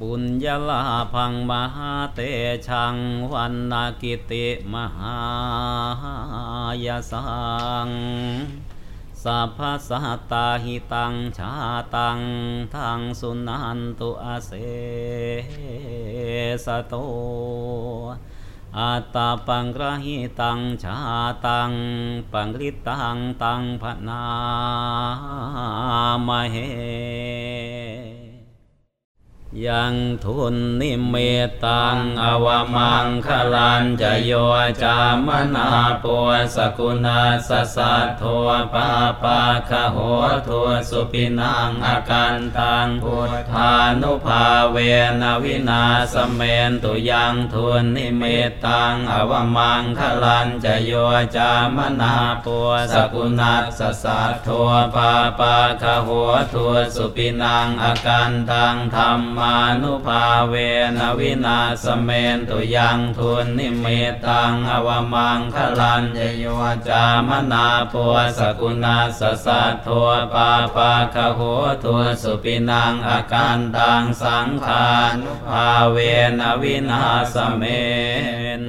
ปุญญลาพังมหาเตชังวันนากิติมหายสังสัพพสัตตาหิตังชาตังทังสุนันตุอาเสสโตอัตตาปังกระหิตังชาตังปังริตังตังพนามเห ยังทุนนิเมตังอวมังคลันจะโยจามนาปัวสกุณาสสัทโทปาปาคโหทัวสุปินังอาการตังพุทธานุภาเวนวินาสเมนตุยังทุนนิเมตังอวมังคลันจะโยจามนาปัวสกุณาสสัทโทปาปาคโหทัวสุปินังอาการตังธรรมานุภาเวนวินาสเมนตุยังทุนนิเมตังอวมังคลันยโยจามนาปัวสกุณาสสัทโทปาปาคโหทัวสุปินังอาการตังสังขานุภาเวนวินาสเมน